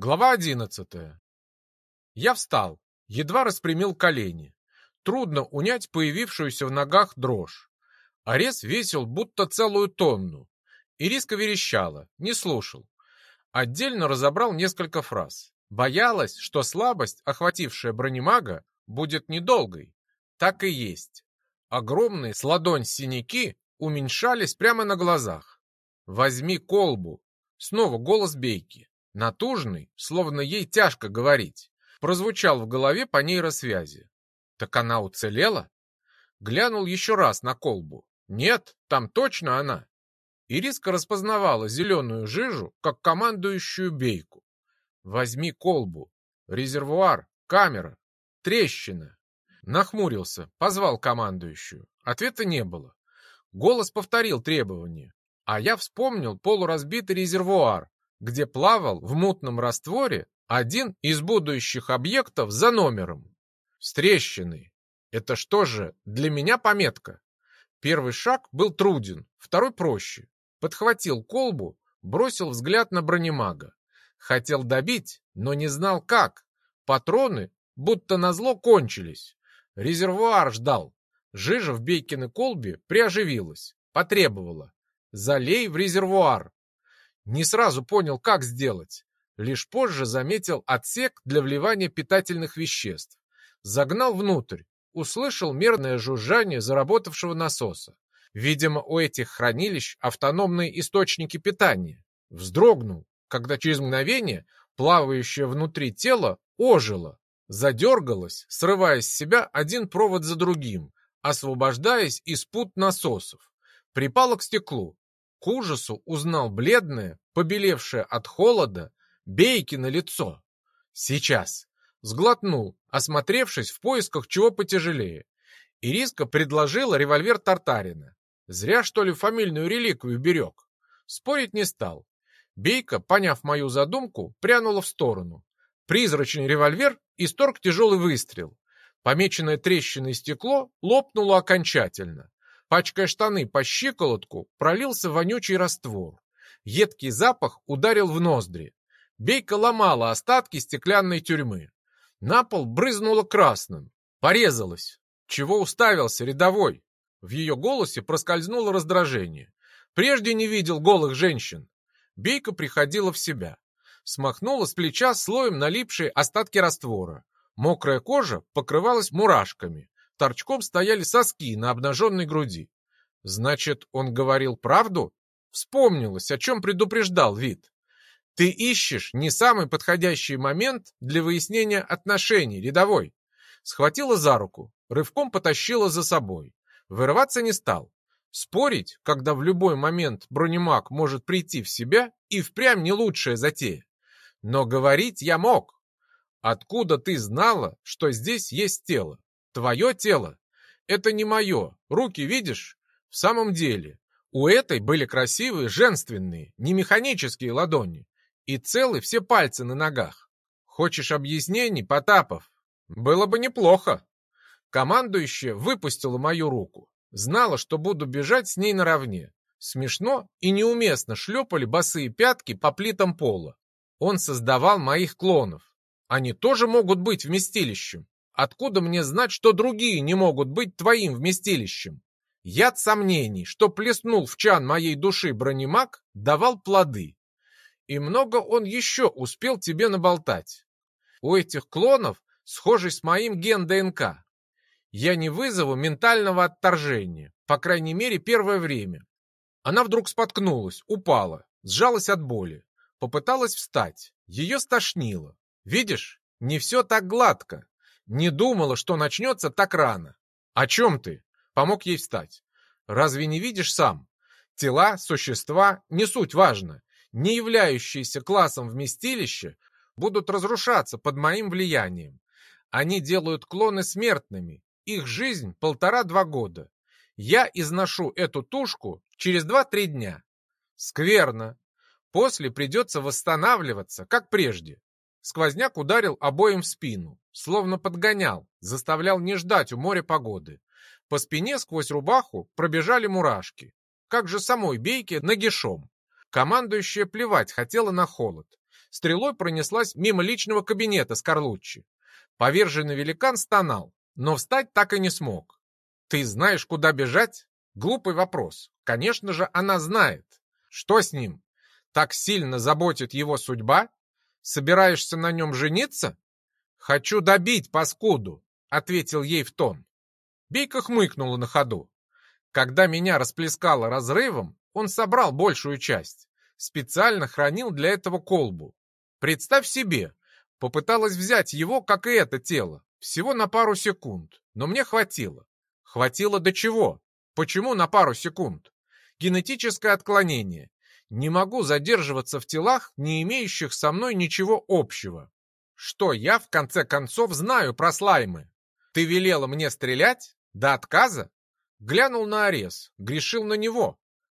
Глава одиннадцатая. Я встал, едва распрямил колени. Трудно унять появившуюся в ногах дрожь. Арес весил будто целую тонну. Ириска верещала, не слушал. Отдельно разобрал несколько фраз. Боялась, что слабость, охватившая бронемага, будет недолгой. Так и есть. Огромные с ладонь синяки уменьшались прямо на глазах. «Возьми колбу!» Снова голос Бейки натужный, словно ей тяжко говорить, прозвучал в голове по нейросвязи. Так она уцелела? Глянул еще раз на колбу. Нет, там точно она. Ириска распознавала зеленую жижу, как командующую бейку. Возьми колбу. Резервуар, камера, трещина. Нахмурился, позвал командующую. Ответа не было. Голос повторил требование. А я вспомнил полуразбитый резервуар, где плавал в мутном растворе один из будущих объектов за номером. С трещиной. Это что же, для меня пометка? Первый шаг был труден, второй проще. Подхватил колбу, бросил взгляд на бронемага. Хотел добить, но не знал как. Патроны будто назло кончились. Резервуар ждал. Жижа в Бейкиной колбе приоживилась, потребовала. Залей в резервуар. Не сразу понял, как сделать. Лишь позже заметил отсек для вливания питательных веществ. Загнал внутрь. Услышал мерное жужжание заработавшего насоса. Видимо, у этих хранилищ автономные источники питания. Вздрогнул, когда через мгновение плавающее внутри тело ожило, задергалось, срывая с себя один провод за другим, освобождаясь из пут насосов. Припало к стеклу, к ужасу узнал бледное, побелевшее от холода, бейки на лицо. Сейчас. Сглотнул, осмотревшись в поисках чего потяжелее. Ириска предложила револьвер Тартарина. Зря, что ли, фамильную реликвию берег. Спорить не стал. Бейка, поняв мою задумку, прянула в сторону. Призрачный револьвер исторг тяжелый выстрел. Помеченное трещиной стекло лопнуло окончательно. Пачкая штаны по щиколотку, пролился вонючий раствор. Едкий запах ударил в ноздри. Бейка ломала остатки стеклянной тюрьмы. На пол брызнуло красным. Порезалась. Чего уставился, рядовой? В ее голосе проскользнуло раздражение. Прежде не видел голых женщин. Бейка приходила в себя. Смахнула с плеча слоем налипшие остатки раствора. Мокрая кожа покрывалась мурашками торчком стояли соски на обнаженной груди. Значит, он говорил правду? Вспомнилось, о чем предупреждал вид. Ты ищешь не самый подходящий момент для выяснения отношений, рядовой. Схватила за руку, рывком потащила за собой. Вырываться не стал. Спорить, когда в любой момент бронемаг может прийти в себя, и впрямь не лучшая затея. Но говорить я мог. Откуда ты знала, что здесь есть тело? Твое тело. Это не мое. Руки видишь? В самом деле, у этой были красивые, женственные, не механические ладони. И целы все пальцы на ногах. Хочешь объяснений, Потапов? Было бы неплохо. Командующая выпустила мою руку. Знала, что буду бежать с ней наравне. Смешно и неуместно шлепали босые пятки по плитам пола. Он создавал моих клонов. Они тоже могут быть вместилищем. Откуда мне знать, что другие не могут быть твоим вместилищем? Яд сомнений, что плеснул в чан моей души бронемаг, давал плоды. И много он еще успел тебе наболтать. У этих клонов схожий с моим ген ДНК. Я не вызову ментального отторжения, по крайней мере, первое время. Она вдруг споткнулась, упала, сжалась от боли. Попыталась встать. Ее стошнило. Видишь, не все так гладко. Не думала, что начнется так рано. О чем ты? Помог ей встать. Разве не видишь сам? Тела, существа, не суть важно, не являющиеся классом вместилища, будут разрушаться под моим влиянием. Они делают клоны смертными. Их жизнь полтора-два года. Я изношу эту тушку через два-три дня. Скверно. После придется восстанавливаться, как прежде. Сквозняк ударил обоим в спину, словно подгонял, заставлял не ждать у моря погоды. По спине сквозь рубаху пробежали мурашки. Как же самой бейке нагишом. Командующая плевать хотела на холод. стрелой пронеслась мимо личного кабинета Скорлуччи. Поверженный великан стонал, но встать так и не смог. «Ты знаешь, куда бежать?» Глупый вопрос. Конечно же, она знает. Что с ним? Так сильно заботит его судьба? Собираешься на нем жениться? Хочу добить паскуду, ответил ей в тон. Бейка хмыкнула на ходу. Когда меня расплескало разрывом, он собрал большую часть. Специально хранил для этого колбу. Представь себе, попыталась взять его, как и это тело, всего на пару секунд, но мне хватило. Хватило до чего? Почему на пару секунд? Генетическое отклонение. Не могу задерживаться в телах, не имеющих со мной ничего общего. Что я, в конце концов, знаю про слаймы? Ты велела мне стрелять? До отказа? Глянул на Арес, грешил на него.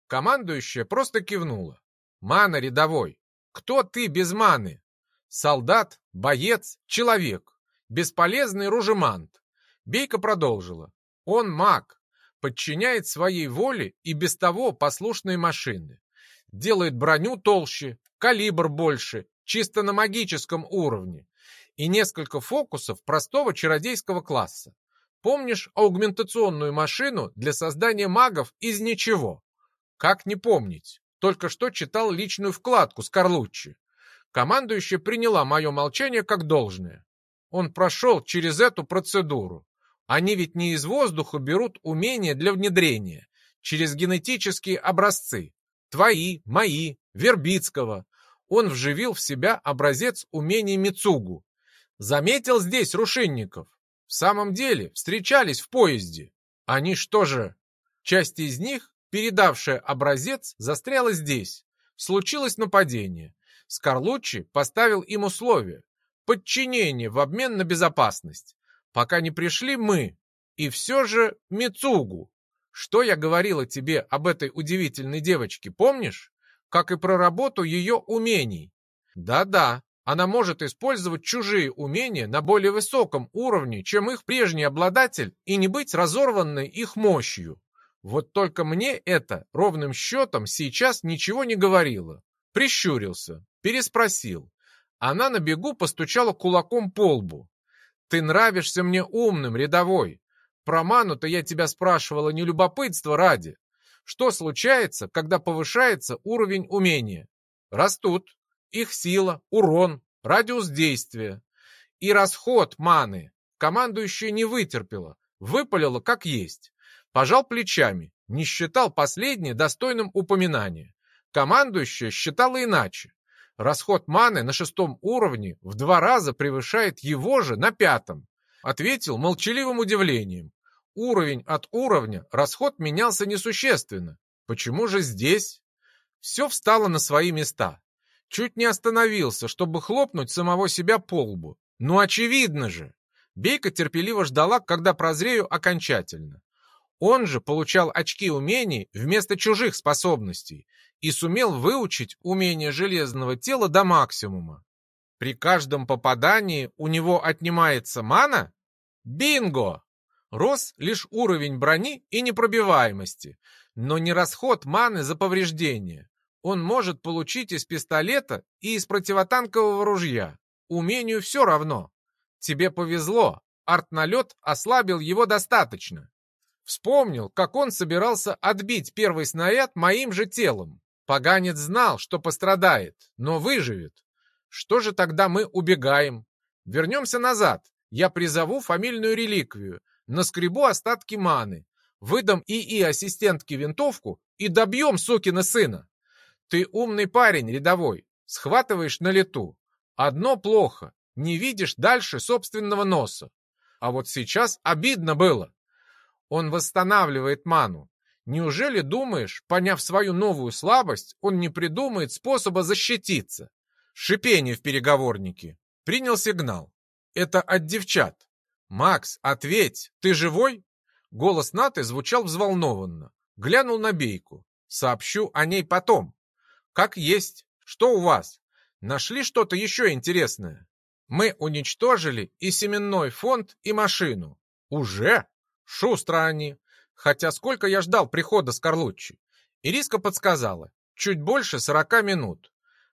Командующая просто кивнула. Мана рядовой. Кто ты без маны? Солдат, боец, человек. Бесполезный ружемант. Бейка продолжила. Он маг, подчиняет своей воле и без того послушные машины. Делает броню толще, калибр больше, чисто на магическом уровне. И несколько фокусов простого чародейского класса. Помнишь аугментационную машину для создания магов из ничего? Как не помнить? Только что читал личную вкладку с Карлуччи. Командующая приняла мое молчание как должное. Он прошел через эту процедуру. Они ведь не из воздуха берут умения для внедрения, через генетические образцы. Твои, мои, Вербицкого. Он вживил в себя образец умений Мицугу. Заметил здесь рушинников. В самом деле, встречались в поезде. Они что же? Часть из них, передавшая образец, застряла здесь. Случилось нападение. Скорлуччи поставил им условие. Подчинение в обмен на безопасность. Пока не пришли мы. И все же Мицугу. Что я говорила тебе об этой удивительной девочке, помнишь? Как и про работу ее умений. Да-да, она может использовать чужие умения на более высоком уровне, чем их прежний обладатель, и не быть разорванной их мощью. Вот только мне это ровным счетом сейчас ничего не говорило. Прищурился, переспросил. Она на бегу постучала кулаком по лбу. «Ты нравишься мне умным, рядовой. Про ману-то я тебя спрашивала не любопытство ради. Что случается, когда повышается уровень умения? Растут их сила, урон, радиус действия и расход маны. Командующая не вытерпела, выпалила как есть. Пожал плечами, не считал последнее достойным упоминания. Командующая считала иначе. Расход маны на шестом уровне в два раза превышает его же на пятом. Ответил молчаливым удивлением. Уровень от уровня расход менялся несущественно. Почему же здесь? Все встало на свои места. Чуть не остановился, чтобы хлопнуть самого себя по лбу. Ну, очевидно же. Бейка терпеливо ждала, когда прозрею окончательно. Он же получал очки умений вместо чужих способностей и сумел выучить умение железного тела до максимума. При каждом попадании у него отнимается мана? Бинго! Рос лишь уровень брони и непробиваемости, но не расход маны за повреждение он может получить из пистолета и из противотанкового ружья. Умению все равно. Тебе повезло, артналет ослабил его достаточно. Вспомнил, как он собирался отбить первый снаряд моим же телом. Поганец знал, что пострадает, но выживет. Что же тогда мы убегаем? Вернемся назад. Я призову фамильную реликвию, наскребу остатки маны, выдам ИИ ассистентке винтовку и добьем сукина сына. Ты умный парень, рядовой, схватываешь на лету. Одно плохо, не видишь дальше собственного носа. А вот сейчас обидно было. Он восстанавливает ману. Неужели думаешь, поняв свою новую слабость, он не придумает способа защититься? Шипение в переговорнике. Принял сигнал. Это от девчат. «Макс, ответь, ты живой?» Голос Наты звучал взволнованно. Глянул на Бейку. «Сообщу о ней потом. Как есть. Что у вас? Нашли что-то еще интересное? Мы уничтожили и семенной фонд, и машину. Уже? Шустро они. Хотя сколько я ждал прихода Скорлуччи. Ириска подсказала. Чуть больше сорока минут.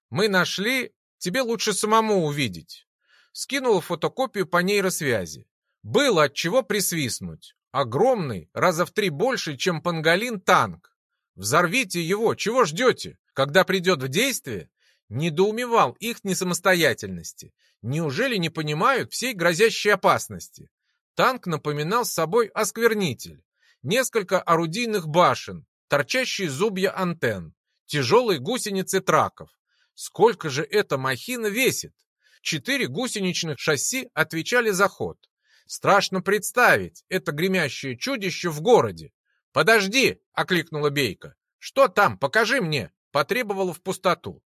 Мы нашли Тебе лучше самому увидеть. Скинула фотокопию по нейросвязи. Было от чего присвистнуть. Огромный, раза в три больше, чем панголин танк. Взорвите его, чего ждете? Когда придет в действие? Недоумевал их несамостоятельности. Неужели не понимают всей грозящей опасности? Танк напоминал собой осквернитель. Несколько орудийных башен, торчащие зубья антенн, тяжелые гусеницы траков. Сколько же эта махина весит? Четыре гусеничных шасси отвечали за ход. Страшно представить это гремящее чудище в городе. «Подожди!» — окликнула Бейка. «Что там? Покажи мне!» — потребовала в пустоту.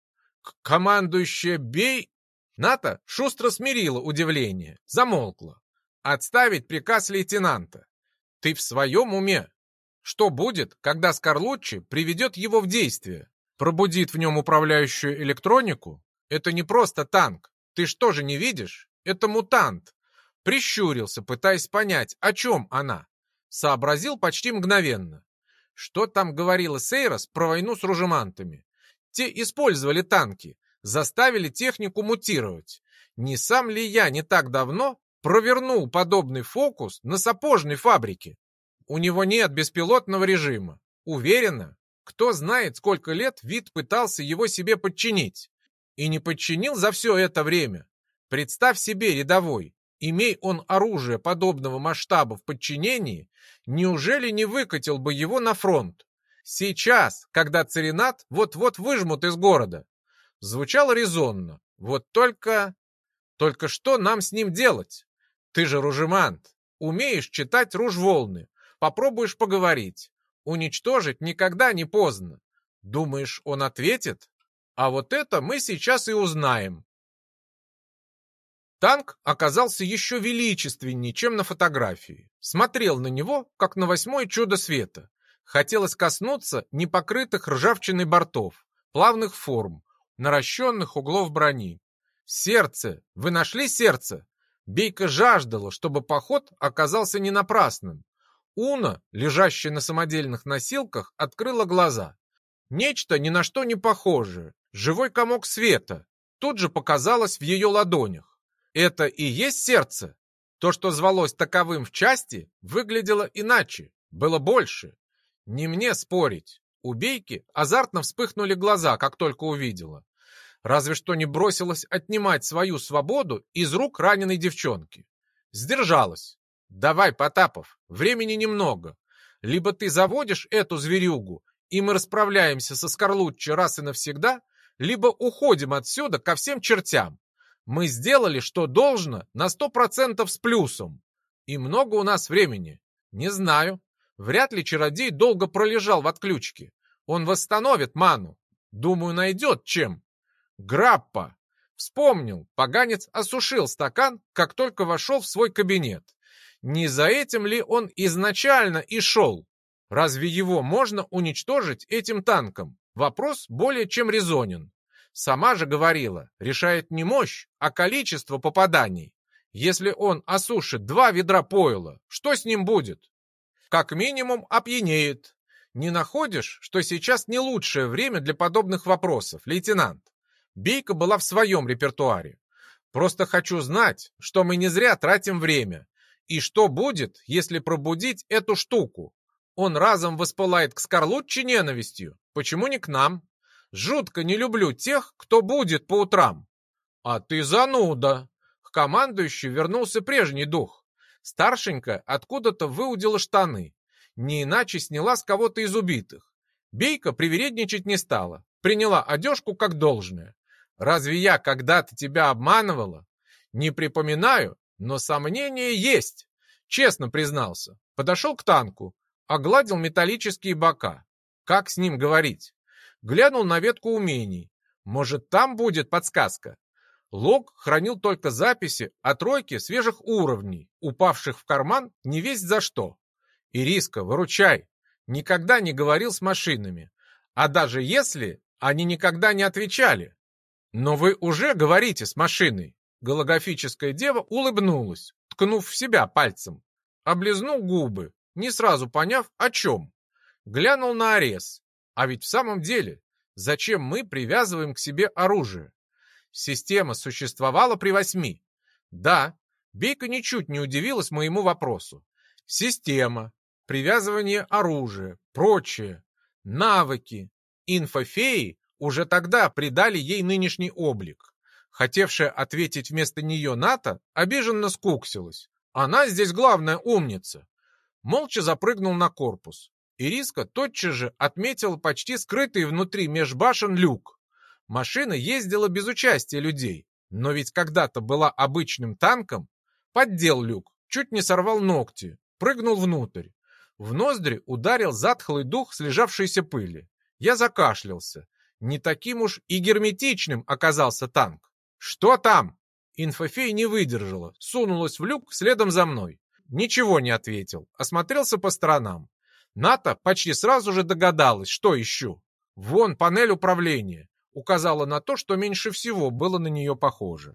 «Командующая Бей...» Ната шустро смирила удивление, замолкла. «Отставить приказ лейтенанта. Ты в своем уме? Что будет, когда Скорлуччи приведет его в действие? Пробудит в нем управляющую электронику? Это не просто танк. Ты что же не видишь? Это мутант. Прищурился, пытаясь понять, о чем она. Сообразил почти мгновенно. Что там говорила Сейрос про войну с ружемантами? Те использовали танки, заставили технику мутировать. Не сам ли я не так давно провернул подобный фокус на сапожной фабрике? У него нет беспилотного режима. Уверена, кто знает, сколько лет вид пытался его себе подчинить. И не подчинил за все это время. Представь себе, рядовой, имей он оружие подобного масштаба в подчинении, неужели не выкатил бы его на фронт? Сейчас, когда царинат вот-вот выжмут из города. Звучало резонно. Вот только... Только что нам с ним делать? Ты же ружемант. Умеешь читать ружволны. Попробуешь поговорить. Уничтожить никогда не поздно. Думаешь, он ответит? А вот это мы сейчас и узнаем. Танк оказался еще величественнее, чем на фотографии. Смотрел на него, как на восьмое чудо света. Хотелось коснуться непокрытых ржавчиной бортов, плавных форм, наращенных углов брони. Сердце! Вы нашли сердце? Бейка жаждала, чтобы поход оказался не напрасным. Уна, лежащая на самодельных носилках, открыла глаза. Нечто ни на что не похожее, живой комок света, тут же показалось в ее ладонях. Это и есть сердце? То, что звалось таковым в части, выглядело иначе, было больше. Не мне спорить. У Бейки азартно вспыхнули глаза, как только увидела. Разве что не бросилась отнимать свою свободу из рук раненой девчонки. Сдержалась. Давай, Потапов, времени немного. Либо ты заводишь эту зверюгу, и мы расправляемся со Скорлуччи раз и навсегда, либо уходим отсюда ко всем чертям. Мы сделали, что должно, на сто процентов с плюсом. И много у нас времени. Не знаю. Вряд ли чародей долго пролежал в отключке. Он восстановит ману. Думаю, найдет чем. Граппа. Вспомнил, поганец осушил стакан, как только вошел в свой кабинет. Не за этим ли он изначально и шел? Разве его можно уничтожить этим танком? Вопрос более чем резонен. Сама же говорила, решает не мощь, а количество попаданий. Если он осушит два ведра пойла, что с ним будет? Как минимум опьянеет. Не находишь, что сейчас не лучшее время для подобных вопросов, лейтенант? Бейка была в своем репертуаре. Просто хочу знать, что мы не зря тратим время. И что будет, если пробудить эту штуку? Он разом воспылает к Скорлуччи ненавистью. Почему не к нам? Жутко не люблю тех, кто будет по утрам. А ты зануда. К командующему вернулся прежний дух. Старшенькая откуда-то выудила штаны. Не иначе сняла с кого-то из убитых. Бейка привередничать не стала. Приняла одежку как должное. Разве я когда-то тебя обманывала? Не припоминаю, но сомнения есть. Честно признался. Подошел к танку, огладил металлические бока. Как с ним говорить? Глянул на ветку умений. Может, там будет подсказка? Лог хранил только записи о тройке свежих уровней, упавших в карман не весть за что. Ириска, выручай. Никогда не говорил с машинами. А даже если, они никогда не отвечали. Но вы уже говорите с машиной. Голографическая дева улыбнулась, ткнув в себя пальцем. Облизнул губы, не сразу поняв, о чем. Глянул на Арес. А ведь в самом деле, зачем мы привязываем к себе оружие? Система существовала при восьми. Да, Бейка ничуть не удивилась моему вопросу. Система, привязывание оружия, прочее, навыки, инфофеи уже тогда придали ей нынешний облик. Хотевшая ответить вместо нее НАТО обиженно скуксилась. Она здесь главная умница. Молча запрыгнул на корпус. Ириска тотчас же отметила почти скрытый внутри межбашен люк. Машина ездила без участия людей, но ведь когда-то была обычным танком. Поддел люк, чуть не сорвал ногти, прыгнул внутрь. В ноздри ударил затхлый дух слежавшейся пыли. Я закашлялся. Не таким уж и герметичным оказался танк. «Что там?» Инфофей не выдержала, сунулась в люк следом за мной. Ничего не ответил, осмотрелся по сторонам. Ната почти сразу же догадалась, что ищу. «Вон панель управления», указала на то, что меньше всего было на нее похоже.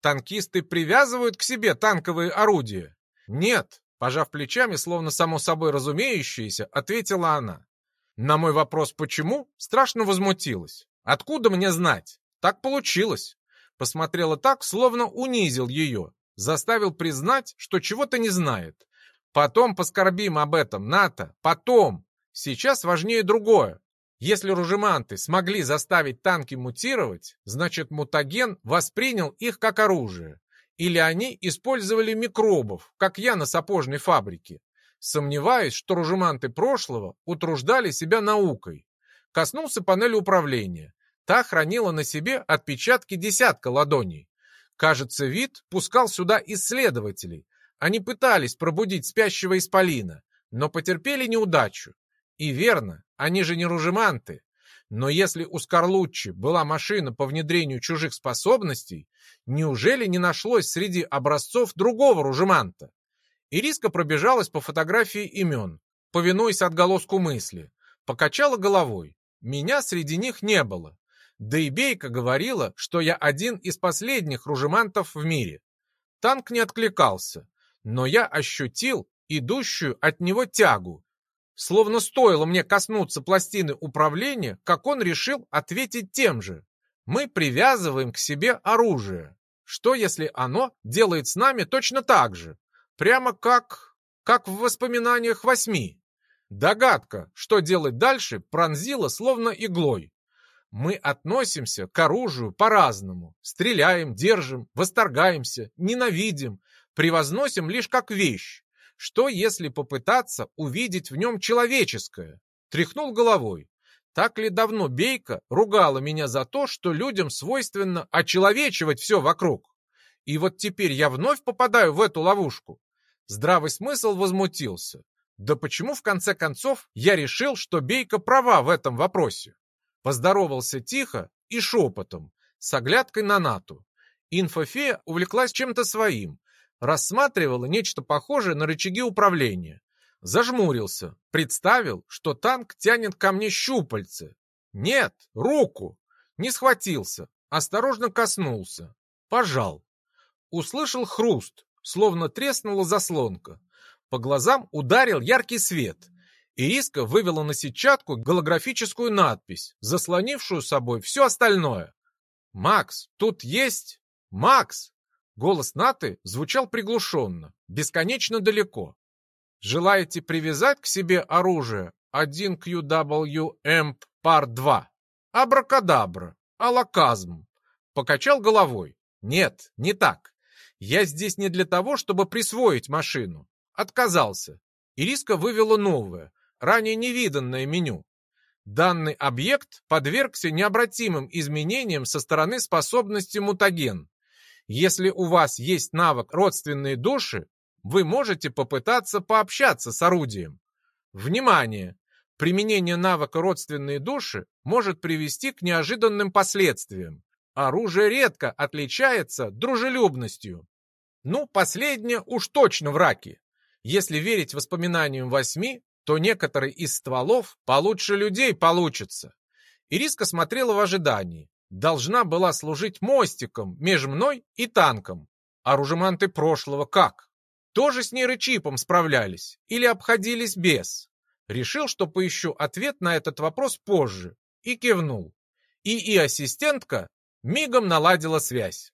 «Танкисты привязывают к себе танковые орудия?» «Нет», пожав плечами, словно само собой разумеющееся, ответила она. На мой вопрос «почему?» страшно возмутилась. «Откуда мне знать? Так получилось посмотрела так, словно унизил ее, заставил признать, что чего-то не знает. Потом поскорбим об этом, НАТО, потом. Сейчас важнее другое. Если ружеманты смогли заставить танки мутировать, значит мутаген воспринял их как оружие. Или они использовали микробов, как я на сапожной фабрике. Сомневаюсь, что ружеманты прошлого утруждали себя наукой. Коснулся панели управления. Та хранила на себе отпечатки десятка ладоней. Кажется, вид пускал сюда исследователей. Они пытались пробудить спящего исполина, но потерпели неудачу. И верно, они же не ружеманты. Но если у Скорлуччи была машина по внедрению чужих способностей, неужели не нашлось среди образцов другого ружеманта? Ириска пробежалась по фотографии имен, повинуясь отголоску мысли. Покачала головой. Меня среди них не было. Да и Бейка говорила, что я один из последних ружемантов в мире. Танк не откликался, но я ощутил идущую от него тягу. Словно стоило мне коснуться пластины управления, как он решил ответить тем же. Мы привязываем к себе оружие. Что, если оно делает с нами точно так же? Прямо как... как в воспоминаниях восьми. Догадка, что делать дальше, пронзила словно иглой. Мы относимся к оружию по-разному. Стреляем, держим, восторгаемся, ненавидим, превозносим лишь как вещь. Что, если попытаться увидеть в нем человеческое? Тряхнул головой. Так ли давно Бейка ругала меня за то, что людям свойственно очеловечивать все вокруг? И вот теперь я вновь попадаю в эту ловушку. Здравый смысл возмутился. Да почему, в конце концов, я решил, что Бейка права в этом вопросе? Поздоровался тихо и шепотом, с оглядкой на Нату. Инфофея увлеклась чем-то своим, рассматривала нечто похожее на рычаги управления. Зажмурился, представил, что танк тянет ко мне щупальце. Нет, руку. Не схватился, осторожно коснулся. Пожал. Услышал хруст, словно треснула заслонка. По глазам ударил яркий свет. Ириска вывела на сетчатку голографическую надпись, заслонившую собой все остальное. «Макс, тут есть... Макс!» Голос Наты звучал приглушенно, бесконечно далеко. «Желаете привязать к себе оружие 1QWM пар 2? Абракадабра, алаказм!» Покачал головой. «Нет, не так. Я здесь не для того, чтобы присвоить машину. Отказался. Ириска вывела новое, ранее невиданное меню. Данный объект подвергся необратимым изменениям со стороны способности мутаген. Если у вас есть навык родственные души, вы можете попытаться пообщаться с орудием. Внимание! Применение навыка родственные души может привести к неожиданным последствиям. Оружие редко отличается дружелюбностью. Ну, последнее уж точно в раке. Если верить воспоминаниям восьми, то некоторые из стволов получше людей получится. Ириска смотрела в ожидании. Должна была служить мостиком между мной и танком. А ружеманты прошлого как? Тоже с нейрочипом справлялись или обходились без? Решил, что поищу ответ на этот вопрос позже и кивнул. И и ассистентка Мигом наладила связь.